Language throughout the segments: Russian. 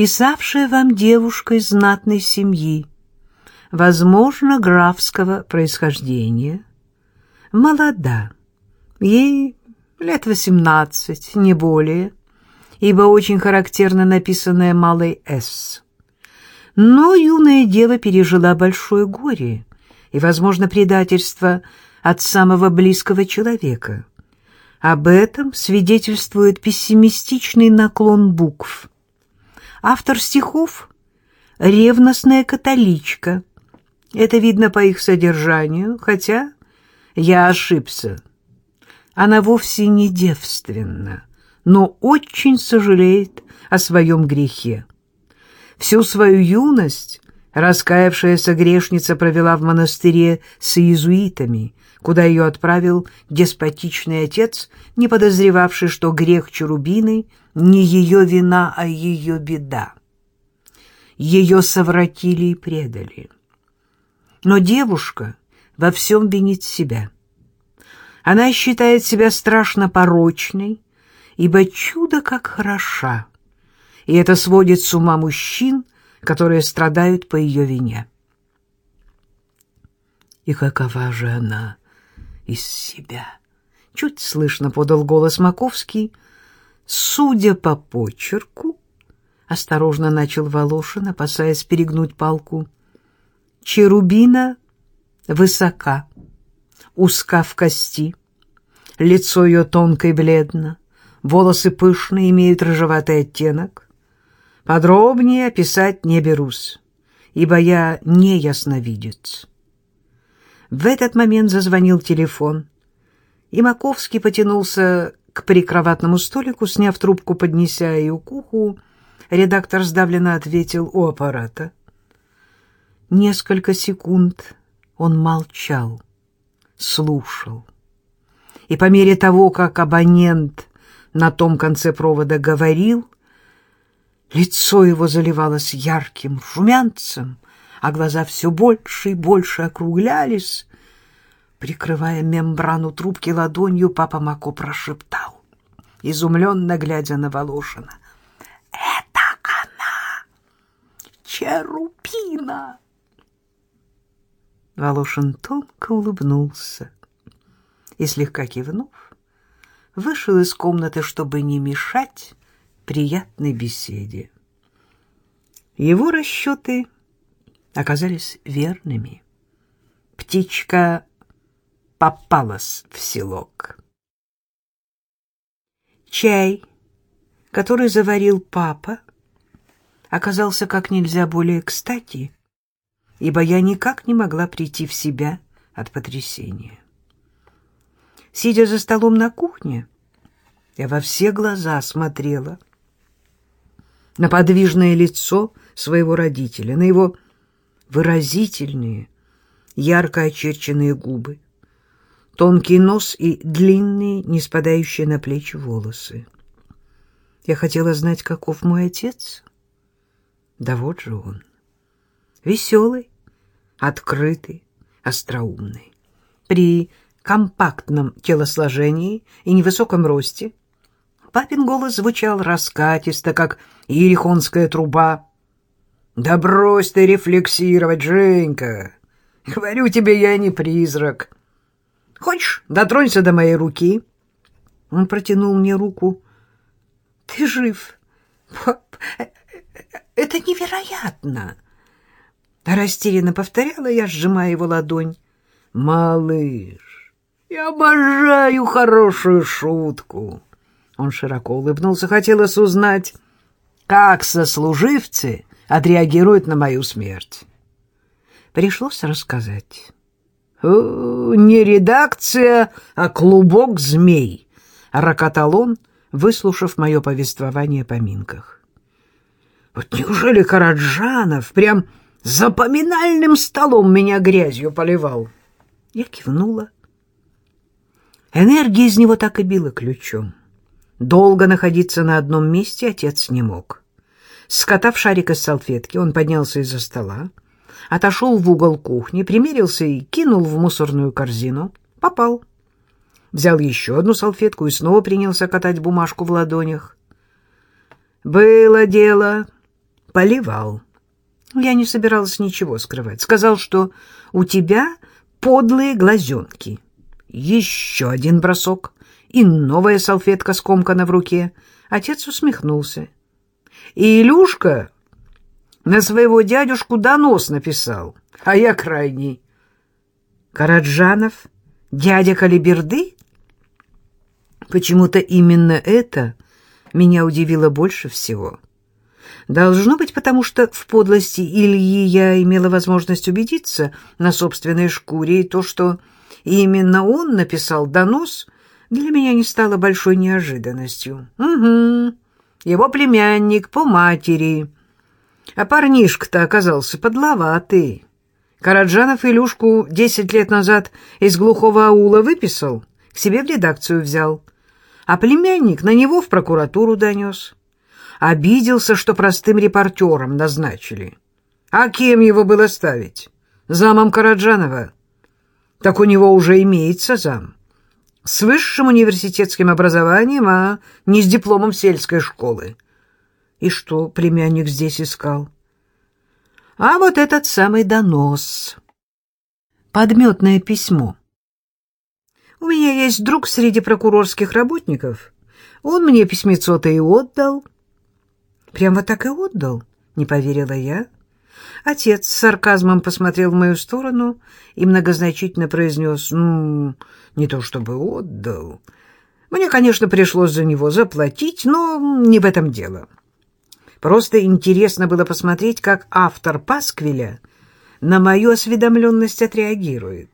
писавшая вам девушка из знатной семьи, возможно, графского происхождения, молода, ей лет восемнадцать, не более, ибо очень характерно написанное малой «С». Но юная дева пережила большое горе и, возможно, предательство от самого близкого человека. Об этом свидетельствует пессимистичный наклон букв. Автор стихов — ревностная католичка. Это видно по их содержанию, хотя я ошибся. Она вовсе не девственна, но очень сожалеет о своем грехе. Всю свою юность раскаявшаяся грешница провела в монастыре с иезуитами, куда ее отправил деспотичный отец, не подозревавший, что грех Чарубины не ее вина, а ее беда. Ее совратили и предали. Но девушка во всем винит себя. Она считает себя страшно порочной, ибо чудо как хороша, и это сводит с ума мужчин, которые страдают по ее вине. И какова же она из себя? Чуть слышно подал голос Маковский. Судя по почерку, осторожно начал Волошин, опасаясь перегнуть палку. Черубина высока, узка в кости, лицо ее тонко и бледно, волосы пышные, имеют рыжеватый оттенок. Подробнее описать не берусь, ибо я не ясновидец. В этот момент зазвонил телефон, и Маковский потянулся к прикроватному столику, сняв трубку, поднеся ее к уху. Редактор сдавленно ответил у аппарата. Несколько секунд он молчал, слушал. И по мере того, как абонент на том конце провода говорил, лицо его заливалось ярким румянцем, а глаза все больше и больше округлялись. Прикрывая мембрану трубки ладонью, папа Мако прошептал, изумленно глядя на Волошина. «Это она! Черупина!» Волошин тонко улыбнулся и, слегка кивнув, вышел из комнаты, чтобы не мешать приятной беседе. Его расчеты оказались верными. Птичка попалась в селок. Чай, который заварил папа, оказался как нельзя более кстати, ибо я никак не могла прийти в себя от потрясения. Сидя за столом на кухне, я во все глаза смотрела на подвижное лицо своего родителя, на его выразительные, ярко очерченные губы, тонкий нос и длинные, не спадающие на плечи волосы. Я хотела знать, каков мой отец. Да вот же он. Веселый, открытый, остроумный. При компактном телосложении и невысоком росте папин голос звучал раскатисто, как ерехонская труба, да брось ты рефлексировать, Женька. Говорю тебе, я не призрак. Хочешь, дотронься до моей руки? Он протянул мне руку. Ты жив. Это невероятно. Растерянно повторяла я, сжимая его ладонь. Малыш, я обожаю хорошую шутку. Он широко улыбнулся, хотелось узнать, как сослуживцы отреагирует на мою смерть. Пришлось рассказать. «Не редакция, а клубок змей», — рокотал он, выслушав мое повествование о поминках. «Вот неужели Караджанов прям за поминальным столом меня грязью поливал?» Я кивнула. Энергия из него так и била ключом. Долго находиться на одном месте отец не мог. Скотав шарик из салфетки, он поднялся из-за стола, отошел в угол кухни, примерился и кинул в мусорную корзину. Попал. Взял еще одну салфетку и снова принялся катать бумажку в ладонях. Было дело поливал. Я не собиралась ничего скрывать. Сказал, что у тебя подлые глазенки. Еще один бросок, и новая салфетка скомкана в руке. Отец усмехнулся. И Илюшка на своего дядюшку донос написал, а я крайний. Караджанов, дядя Калиберды? Почему-то именно это меня удивило больше всего. Должно быть, потому что в подлости Ильи я имела возможность убедиться на собственной шкуре, и то, что именно он написал донос, для меня не стало большой неожиданностью. Угу, его племянник по матери. А парнишка-то оказался подловатый. Караджанов Илюшку десять лет назад из глухого аула выписал, к себе в редакцию взял, а племянник на него в прокуратуру донес обиделся, что простым репортером назначили. А кем его было ставить? Замом Караджанова. Так у него уже имеется зам. С высшим университетским образованием, а не с дипломом сельской школы. И что племянник здесь искал? А вот этот самый донос. Подметное письмо. У меня есть друг среди прокурорских работников. Он мне письмецо-то и отдал. Прямо так и отдал, не поверила я. Отец с сарказмом посмотрел в мою сторону и многозначительно произнес, «Ну, не то чтобы отдал. Мне, конечно, пришлось за него заплатить, но не в этом дело. Просто интересно было посмотреть, как автор Пасквиля на мою осведомленность отреагирует.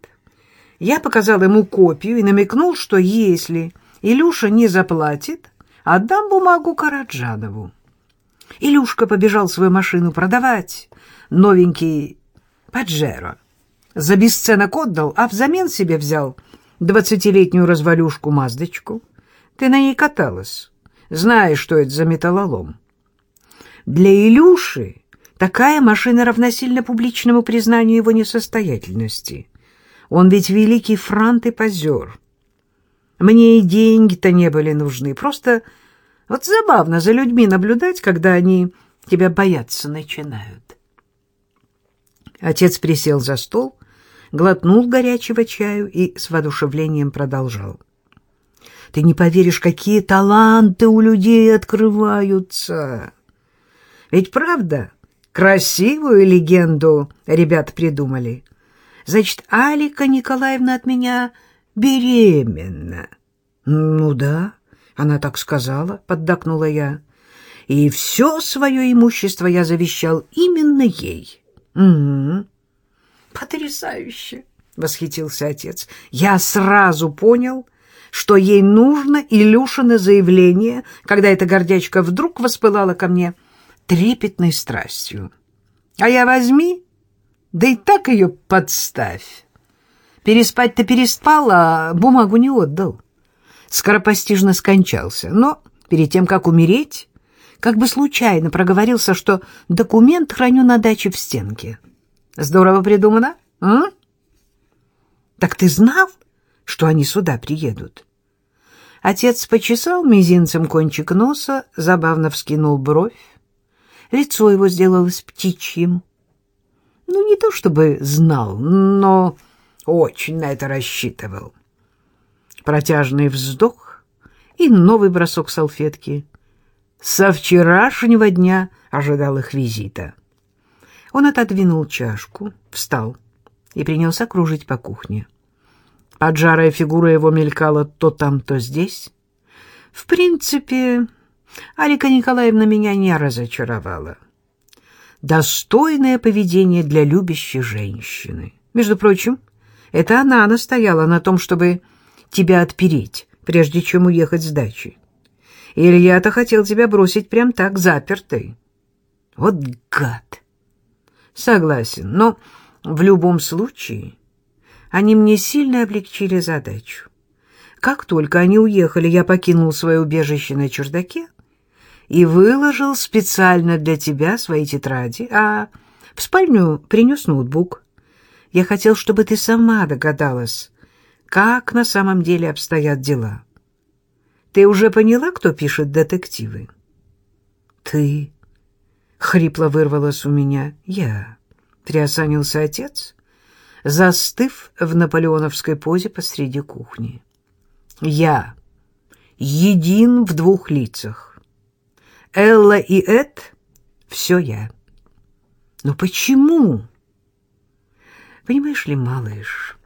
Я показал ему копию и намекнул, что если Илюша не заплатит, отдам бумагу Караджанову. Илюшка побежал свою машину продавать, новенький Паджеро. За бесценок отдал, а взамен себе взял двадцатилетнюю развалюшку-маздочку. Ты на ней каталась, знаешь, что это за металлолом. Для Илюши такая машина равносильна публичному признанию его несостоятельности. Он ведь великий франт и позер. Мне и деньги-то не были нужны, просто вот забавно за людьми наблюдать, когда они тебя бояться начинают. Отец присел за стол, глотнул горячего чаю и с воодушевлением продолжал. Ты не поверишь, какие таланты у людей открываются. Ведь правда, красивую легенду ребят придумали. Значит, Алика Николаевна от меня беременна. Ну да, она так сказала, поддакнула я. И все свое имущество я завещал именно ей. Угу. Потрясающе, восхитился отец. Я сразу понял, что ей нужно Илюшина заявление, когда эта гордячка вдруг воспылала ко мне трепетной страстью. А я возьми, да и так ее подставь. Переспать-то переспал, а бумагу не отдал скоропостижно скончался, но перед тем, как умереть, как бы случайно проговорился, что документ храню на даче в стенке. Здорово придумано, а? Так ты знал, что они сюда приедут? Отец почесал мизинцем кончик носа, забавно вскинул бровь. Лицо его сделалось птичьим. Ну, не то чтобы знал, но очень на это рассчитывал протяжный вздох и новый бросок салфетки. Со вчерашнего дня ожидал их визита. Он отодвинул чашку, встал и принялся кружить по кухне. Поджарая фигура его мелькала то там, то здесь. В принципе, Алика Николаевна меня не разочаровала. Достойное поведение для любящей женщины. Между прочим, это она настояла на том, чтобы тебя отпереть, прежде чем уехать с дачи. Илья-то хотел тебя бросить прям так, запертой. Вот гад! Согласен, но в любом случае они мне сильно облегчили задачу. Как только они уехали, я покинул свое убежище на чердаке и выложил специально для тебя свои тетради, а в спальню принес ноутбук. Я хотел, чтобы ты сама догадалась, как на самом деле обстоят дела. Ты уже поняла, кто пишет детективы? Ты. Хрипло вырвалось у меня. Я. Приосанился отец, застыв в наполеоновской позе посреди кухни. Я. Един в двух лицах. Элла и Эд — все я. Но почему? Понимаешь ли, малыш,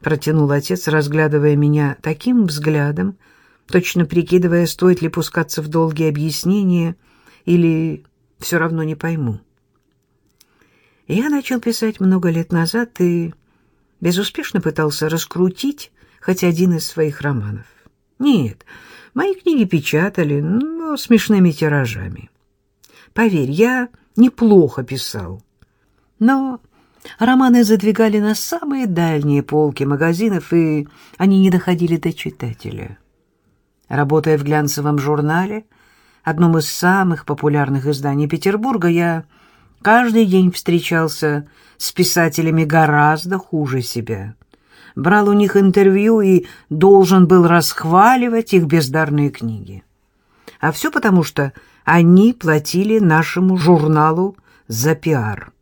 протянул отец, разглядывая меня таким взглядом, точно прикидывая, стоит ли пускаться в долгие объяснения или все равно не пойму. Я начал писать много лет назад и безуспешно пытался раскрутить хоть один из своих романов. Нет, мои книги печатали, но смешными тиражами. Поверь, я неплохо писал. Но романы задвигали на самые дальние полки магазинов, и они не доходили до читателя. Работая в глянцевом журнале, одном из самых популярных изданий Петербурга, я каждый день встречался с писателями гораздо хуже себя. Брал у них интервью и должен был расхваливать их бездарные книги. А все потому, что они платили нашему журналу за пиар.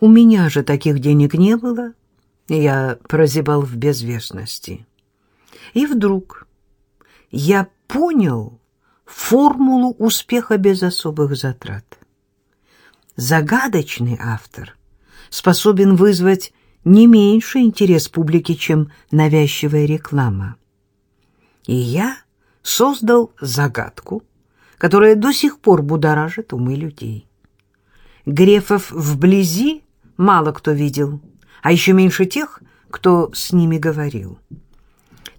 У меня же таких денег не было, и я прозябал в безвестности. И вдруг я понял формулу успеха без особых затрат. Загадочный автор способен вызвать не меньше интерес публики, чем навязчивая реклама. И я создал загадку, которая до сих пор будоражит умы людей. Грефов вблизи мало кто видел, а еще меньше тех, кто с ними говорил.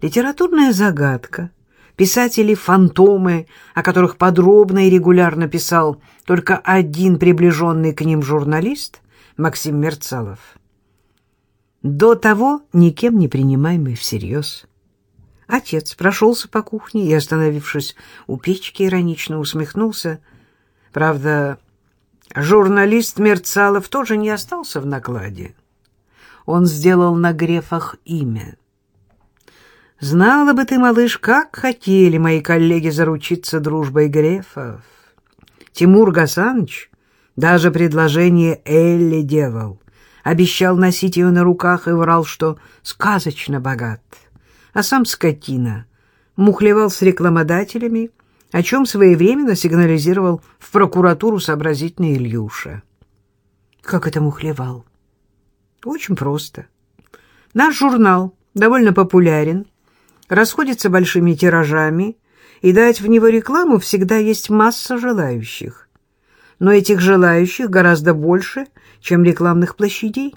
Литературная загадка писатели-фантомы, о которых подробно и регулярно писал только один приближенный к ним журналист, Максим Мерцалов. До того никем не принимаемый всерьез. Отец прошелся по кухне и, остановившись у печки, иронично усмехнулся. Правда, журналист Мерцалов тоже не остался в накладе. Он сделал на грефах имя — Знала бы ты, малыш, как хотели мои коллеги заручиться дружбой Грефов. Тимур Гасанович даже предложение Элли делал. Обещал носить ее на руках и врал, что сказочно богат. А сам скотина мухлевал с рекламодателями, о чем своевременно сигнализировал в прокуратуру сообразительный Ильюша. Как это мухлевал? Очень просто. Наш журнал довольно популярен, расходится большими тиражами, и дать в него рекламу всегда есть масса желающих. Но этих желающих гораздо больше, чем рекламных площадей.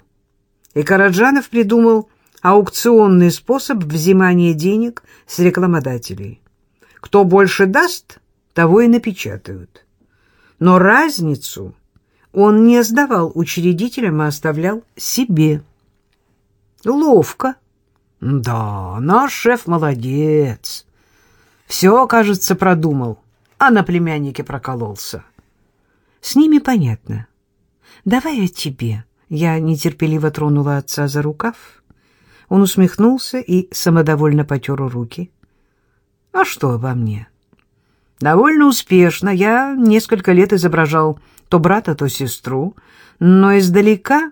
И Караджанов придумал аукционный способ взимания денег с рекламодателей. Кто больше даст, того и напечатают. Но разницу он не сдавал учредителям, а оставлял себе. Ловко, да, наш шеф молодец. Все, кажется, продумал, а на племяннике прокололся. С ними понятно. Давай я тебе. Я нетерпеливо тронула отца за рукав. Он усмехнулся и самодовольно потер руки. А что обо мне? Довольно успешно. Я несколько лет изображал то брата, то сестру, но издалека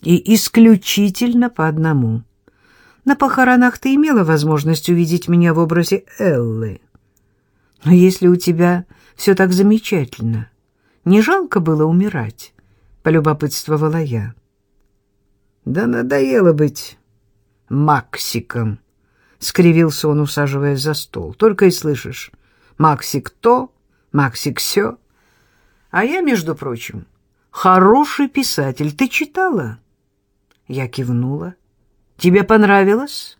и исключительно по одному — на похоронах ты имела возможность увидеть меня в образе Эллы. Но если у тебя все так замечательно, не жалко было умирать?» — полюбопытствовала я. «Да надоело быть Максиком», — скривился он, усаживаясь за стол. «Только и слышишь, Максик то, Максик сё. А я, между прочим, хороший писатель. Ты читала?» Я кивнула. Тебе понравилось?»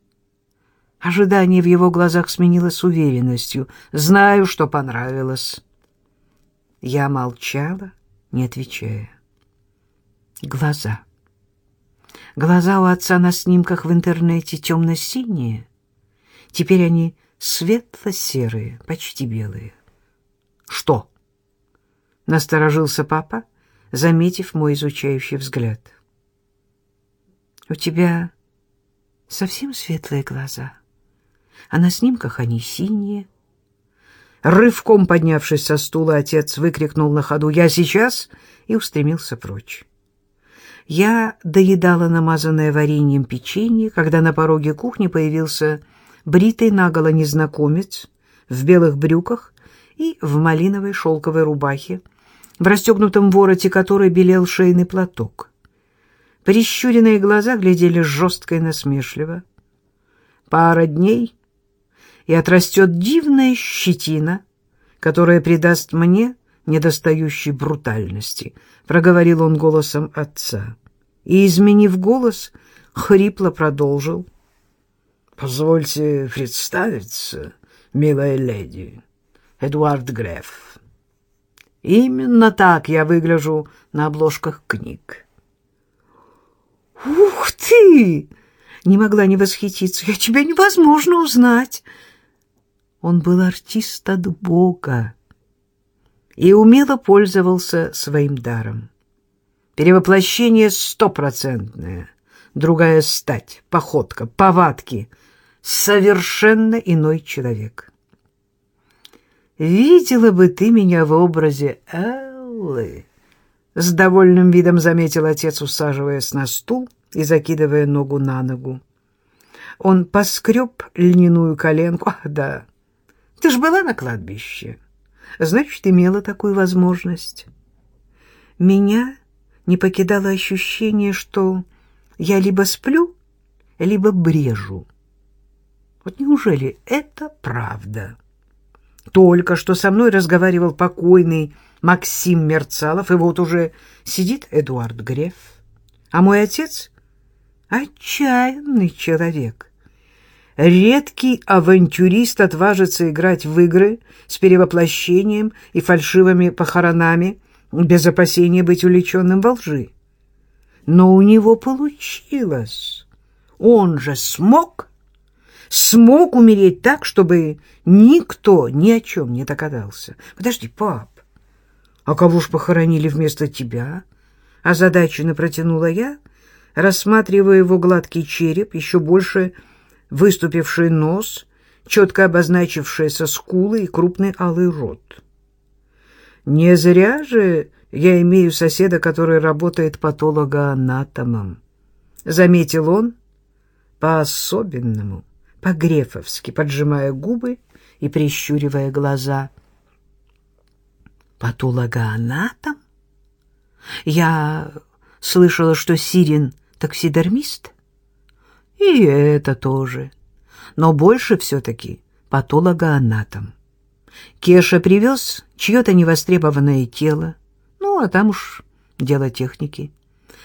Ожидание в его глазах сменилось уверенностью. «Знаю, что понравилось». Я молчала, не отвечая. Глаза. Глаза у отца на снимках в интернете темно-синие. Теперь они светло-серые, почти белые. «Что?» — насторожился папа, заметив мой изучающий взгляд. «У тебя совсем светлые глаза, а на снимках они синие. Рывком поднявшись со стула, отец выкрикнул на ходу «Я сейчас!» и устремился прочь. Я доедала намазанное вареньем печенье, когда на пороге кухни появился бритый наголо незнакомец в белых брюках и в малиновой шелковой рубахе, в расстегнутом вороте которой белел шейный платок. Прищуренные глаза глядели жестко и насмешливо. Пара дней, и отрастет дивная щетина, которая придаст мне недостающей брутальности, — проговорил он голосом отца. И, изменив голос, хрипло продолжил. — Позвольте представиться, милая леди, Эдуард Греф. Именно так я выгляжу на обложках книг. — Ух ты! Не могла не восхититься. Я тебя невозможно узнать. Он был артист от Бога и умело пользовался своим даром. Перевоплощение стопроцентное, другая стать, походка, повадки, совершенно иной человек. «Видела бы ты меня в образе Эллы!» С довольным видом заметил отец, усаживаясь на стул и закидывая ногу на ногу. Он поскреб льняную коленку. «Ах, да, ты ж была на кладбище!» Значит, имела такую возможность. Меня не покидало ощущение, что я либо сплю, либо брежу. Вот неужели это правда? Только что со мной разговаривал покойный Максим Мерцалов, и вот уже сидит Эдуард Греф. А мой отец — отчаянный человек. Редкий авантюрист отважится играть в игры с перевоплощением и фальшивыми похоронами без опасения быть увлеченным во лжи. Но у него получилось. Он же смог, смог умереть так, чтобы никто ни о чем не догадался. Подожди, пап, а кого ж похоронили вместо тебя? Озадаченно протянула я, рассматривая его гладкий череп, еще больше выступивший нос, четко обозначившиеся скулы и крупный алый рот. Не зря же я имею соседа, который работает патологоанатомом. Заметил он по-особенному, по-грефовски, поджимая губы и прищуривая глаза. Патологоанатом? Я слышала, что Сирин таксидермист. И это тоже. Но больше все-таки патологоанатом. Кеша привез чье-то невостребованное тело. Ну, а там уж дело техники.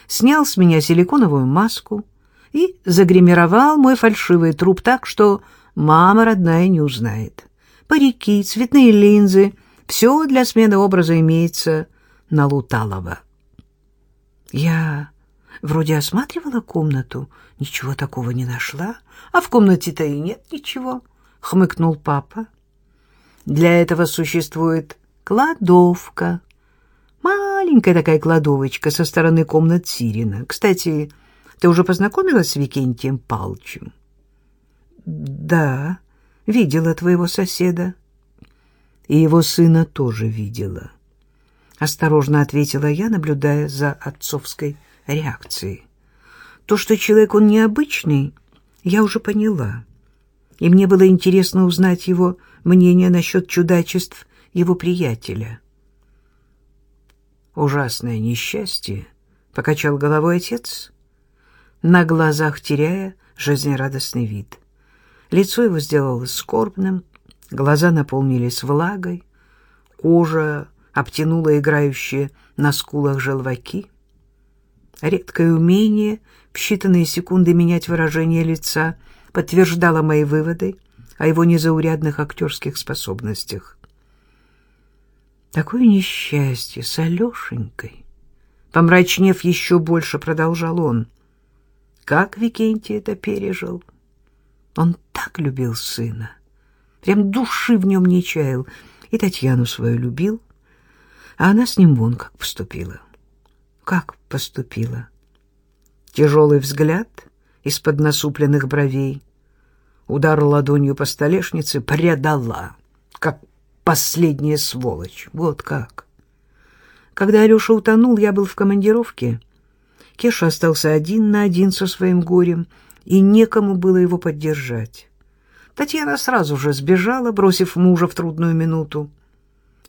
Снял с меня силиконовую маску и загримировал мой фальшивый труп так, что мама родная не узнает. Парики, цветные линзы — все для смены образа имеется на Луталова. Я Вроде осматривала комнату, ничего такого не нашла, а в комнате-то и нет ничего, — хмыкнул папа. Для этого существует кладовка. Маленькая такая кладовочка со стороны комнат Сирина. Кстати, ты уже познакомилась с Викентием Палчем? Да, видела твоего соседа. И его сына тоже видела. Осторожно ответила я, наблюдая за отцовской реакции. То, что человек он необычный, я уже поняла. И мне было интересно узнать его мнение насчет чудачеств его приятеля. «Ужасное несчастье», — покачал головой отец, на глазах теряя жизнерадостный вид. Лицо его сделалось скорбным, глаза наполнились влагой, кожа обтянула играющие на скулах желваки. Редкое умение в считанные секунды менять выражение лица подтверждало мои выводы о его незаурядных актерских способностях. Такое несчастье с Алешенькой. Помрачнев еще больше, продолжал он. Как Викентий это пережил? Он так любил сына. Прям души в нем не чаял. И Татьяну свою любил. А она с ним вон как поступила. Как поступила? Тяжелый взгляд из-под насупленных бровей. Удар ладонью по столешнице предала, как последняя сволочь. Вот как. Когда Алеша утонул, я был в командировке. Кеша остался один на один со своим горем, и некому было его поддержать. Татьяна сразу же сбежала, бросив мужа в трудную минуту.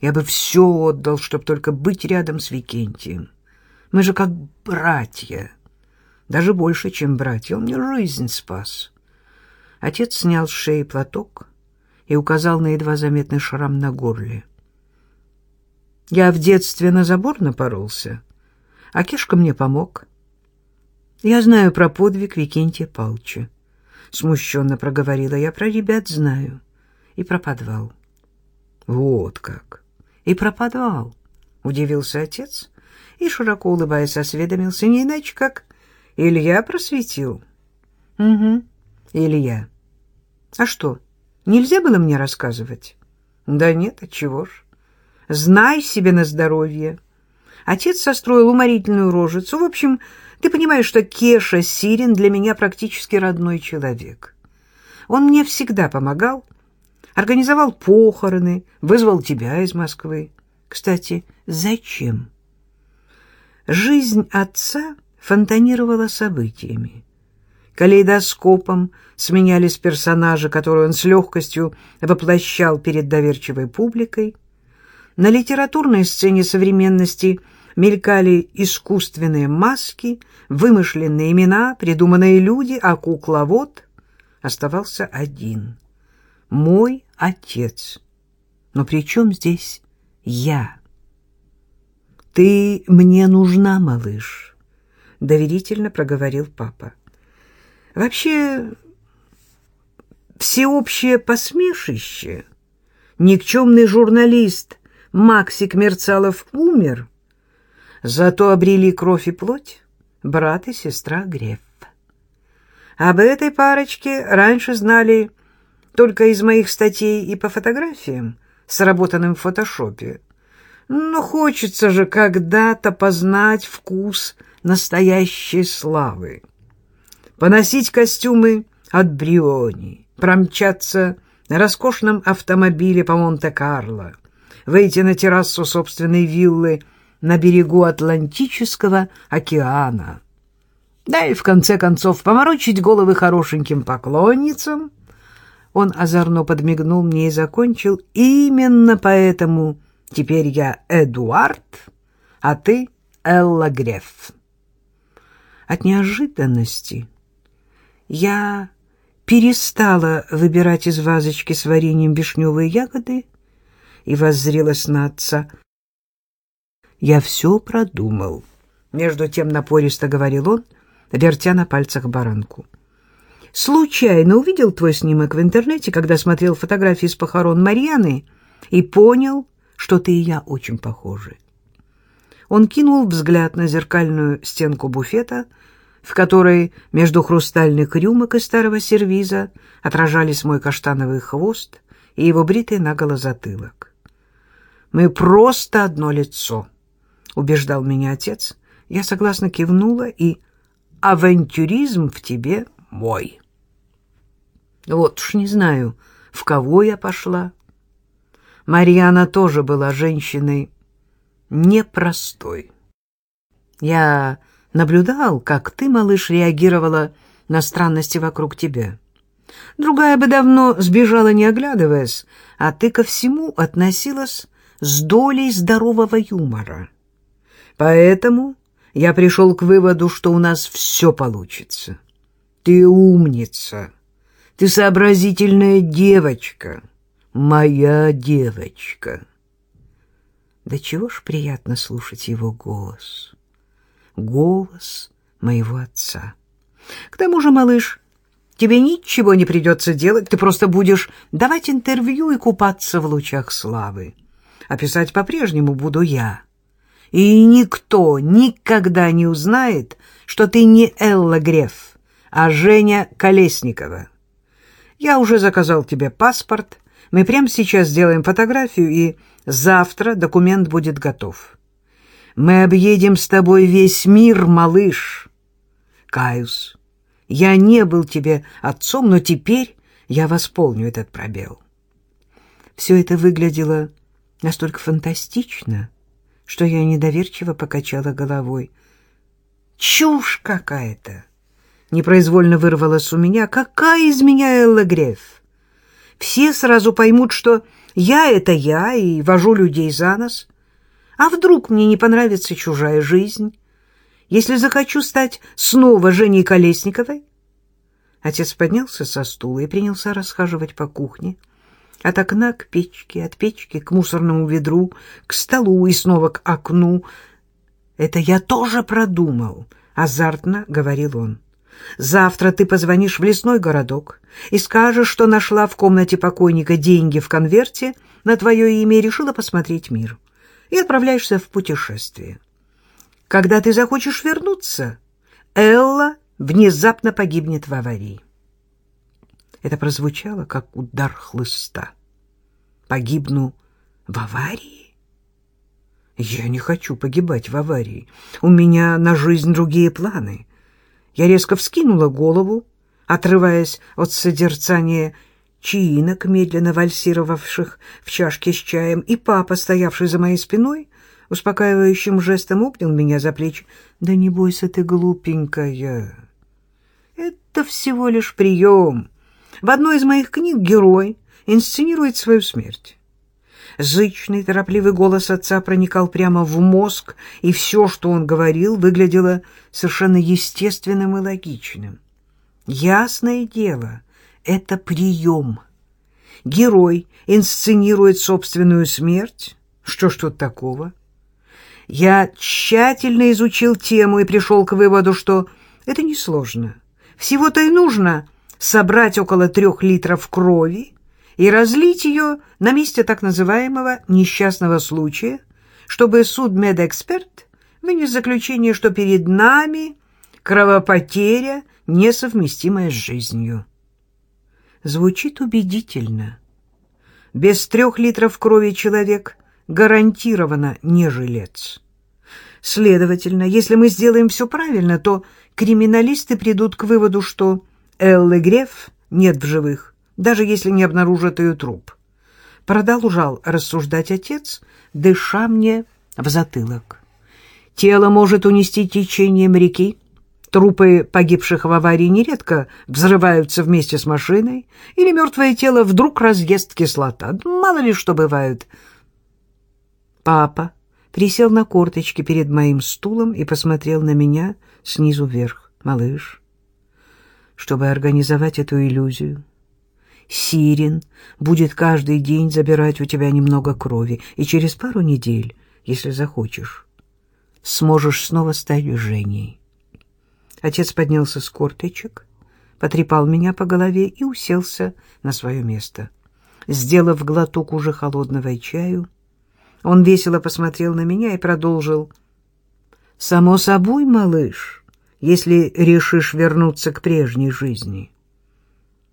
Я бы все отдал, чтобы только быть рядом с Викентием. Мы же как братья, даже больше, чем братья. Он мне жизнь спас. Отец снял с шеи платок и указал на едва заметный шрам на горле. Я в детстве на забор напоролся, а Кишка мне помог. Я знаю про подвиг Викентия Палча. Смущенно проговорила я про ребят знаю. И про подвал. Вот как. И про подвал. Удивился отец и, широко улыбаясь, осведомился не иначе, как Илья просветил. Угу, Илья. А что, нельзя было мне рассказывать? Да нет, отчего ж. Знай себе на здоровье. Отец состроил уморительную рожицу. В общем, ты понимаешь, что Кеша Сирин для меня практически родной человек. Он мне всегда помогал, организовал похороны, вызвал тебя из Москвы. Кстати, зачем? Жизнь отца фонтанировала событиями. Калейдоскопом сменялись персонажи, которые он с легкостью воплощал перед доверчивой публикой. На литературной сцене современности мелькали искусственные маски, вымышленные имена, придуманные люди, а кукловод оставался один. Мой отец. Но при чем здесь я? «Ты мне нужна, малыш», — доверительно проговорил папа. «Вообще, всеобщее посмешище, никчемный журналист Максик Мерцалов умер, зато обрели кровь и плоть брат и сестра Греф. Об этой парочке раньше знали только из моих статей и по фотографиям, сработанным в фотошопе. Но хочется же когда-то познать вкус настоящей славы. Поносить костюмы от Бриони, промчаться на роскошном автомобиле по Монте-Карло, выйти на террасу собственной виллы на берегу Атлантического океана. Да и в конце концов поморочить головы хорошеньким поклонницам. Он озорно подмигнул мне и закончил. Именно поэтому Теперь я Эдуард, а ты Элла Греф. От неожиданности я перестала выбирать из вазочки с вареньем вишневые ягоды и воззрелась на отца. «Я все продумал», — между тем напористо говорил он, вертя на пальцах баранку. «Случайно увидел твой снимок в интернете, когда смотрел фотографии с похорон Марьяны, и понял, что ты и я очень похожи. Он кинул взгляд на зеркальную стенку буфета, в которой между хрустальных рюмок и старого сервиза отражались мой каштановый хвост и его бритый наголо затылок. «Мы просто одно лицо», — убеждал меня отец. Я согласно кивнула, и авантюризм в тебе мой. Вот уж не знаю, в кого я пошла, Марьяна тоже была женщиной непростой. Я наблюдал, как ты, малыш, реагировала на странности вокруг тебя. Другая бы давно сбежала, не оглядываясь, а ты ко всему относилась с долей здорового юмора. Поэтому я пришел к выводу, что у нас все получится. Ты умница, ты сообразительная девочка» моя девочка. Да чего ж приятно слушать его голос. Голос моего отца. К тому же, малыш, тебе ничего не придется делать, ты просто будешь давать интервью и купаться в лучах славы. А писать по-прежнему буду я. И никто никогда не узнает, что ты не Элла Греф, а Женя Колесникова. Я уже заказал тебе паспорт, мы прямо сейчас сделаем фотографию, и завтра документ будет готов. Мы объедем с тобой весь мир, малыш. Каюс, я не был тебе отцом, но теперь я восполню этот пробел. Все это выглядело настолько фантастично, что я недоверчиво покачала головой. «Чушь какая-то!» Непроизвольно вырвалась у меня. «Какая из меня Элла Греф? Все сразу поймут, что я — это я, и вожу людей за нос. А вдруг мне не понравится чужая жизнь, если захочу стать снова Женей Колесниковой?» Отец поднялся со стула и принялся расхаживать по кухне, от окна к печке, от печки к мусорному ведру, к столу и снова к окну. «Это я тоже продумал», — азартно говорил он. «Завтра ты позвонишь в лесной городок и скажешь, что нашла в комнате покойника деньги в конверте на твое имя и решила посмотреть мир, и отправляешься в путешествие. Когда ты захочешь вернуться, Элла внезапно погибнет в аварии. Это прозвучало, как удар хлыста. Погибну в аварии? Я не хочу погибать в аварии. У меня на жизнь другие планы. Я резко вскинула голову, отрываясь от созерцания чаинок, медленно вальсировавших в чашке с чаем, и папа, стоявший за моей спиной, успокаивающим жестом обнял меня за плечи. «Да не бойся ты, глупенькая, это всего лишь прием». В одной из моих книг герой инсценирует свою смерть. Зычный, торопливый голос отца проникал прямо в мозг, и все, что он говорил, выглядело совершенно естественным и логичным. Ясное дело, это прием. Герой инсценирует собственную смерть. Что ж тут такого? Я тщательно изучил тему и пришел к выводу, что это несложно. Всего-то и нужно собрать около трех литров крови и разлить ее на месте так называемого несчастного случая, чтобы судмедэксперт вынес заключение, что перед нами кровопотеря, несовместимая с жизнью. Звучит убедительно. Без трех литров крови человек гарантированно не жилец. Следовательно, если мы сделаем все правильно, то криминалисты придут к выводу, что Эллы Греф нет в живых, даже если не обнаружат ее труп. Продолжал рассуждать отец, дыша мне в затылок. Тело может унести течением реки. Трупы погибших в аварии нередко взрываются вместе с машиной, или мертвое тело вдруг разъест кислота. Мало ли что бывает. Папа присел на корточки перед моим стулом и посмотрел на меня снизу вверх. «Малыш, чтобы организовать эту иллюзию. Сирин будет каждый день забирать у тебя немного крови, и через пару недель, если захочешь, сможешь снова стать Женей. Отец поднялся с корточек, потрепал меня по голове и уселся на свое место. Сделав глоток уже холодного чаю, он весело посмотрел на меня и продолжил. «Само собой, малыш» если решишь вернуться к прежней жизни.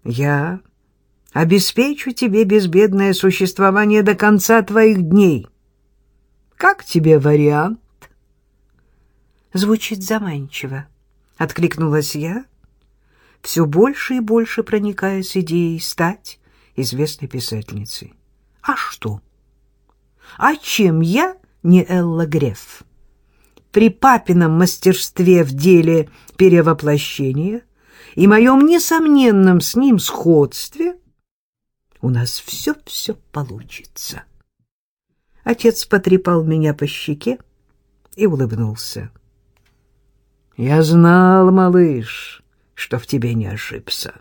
Я обеспечу тебе безбедное существование до конца твоих дней. Как тебе вариант? Звучит заманчиво, — откликнулась я, все больше и больше проникаясь идеей стать известной писательницей. А что? А чем я не Элла Греф? При папином мастерстве в деле перевоплощения и моем несомненном с ним сходстве у нас все-все получится. Отец потрепал меня по щеке и улыбнулся. — Я знал, малыш, что в тебе не ошибся.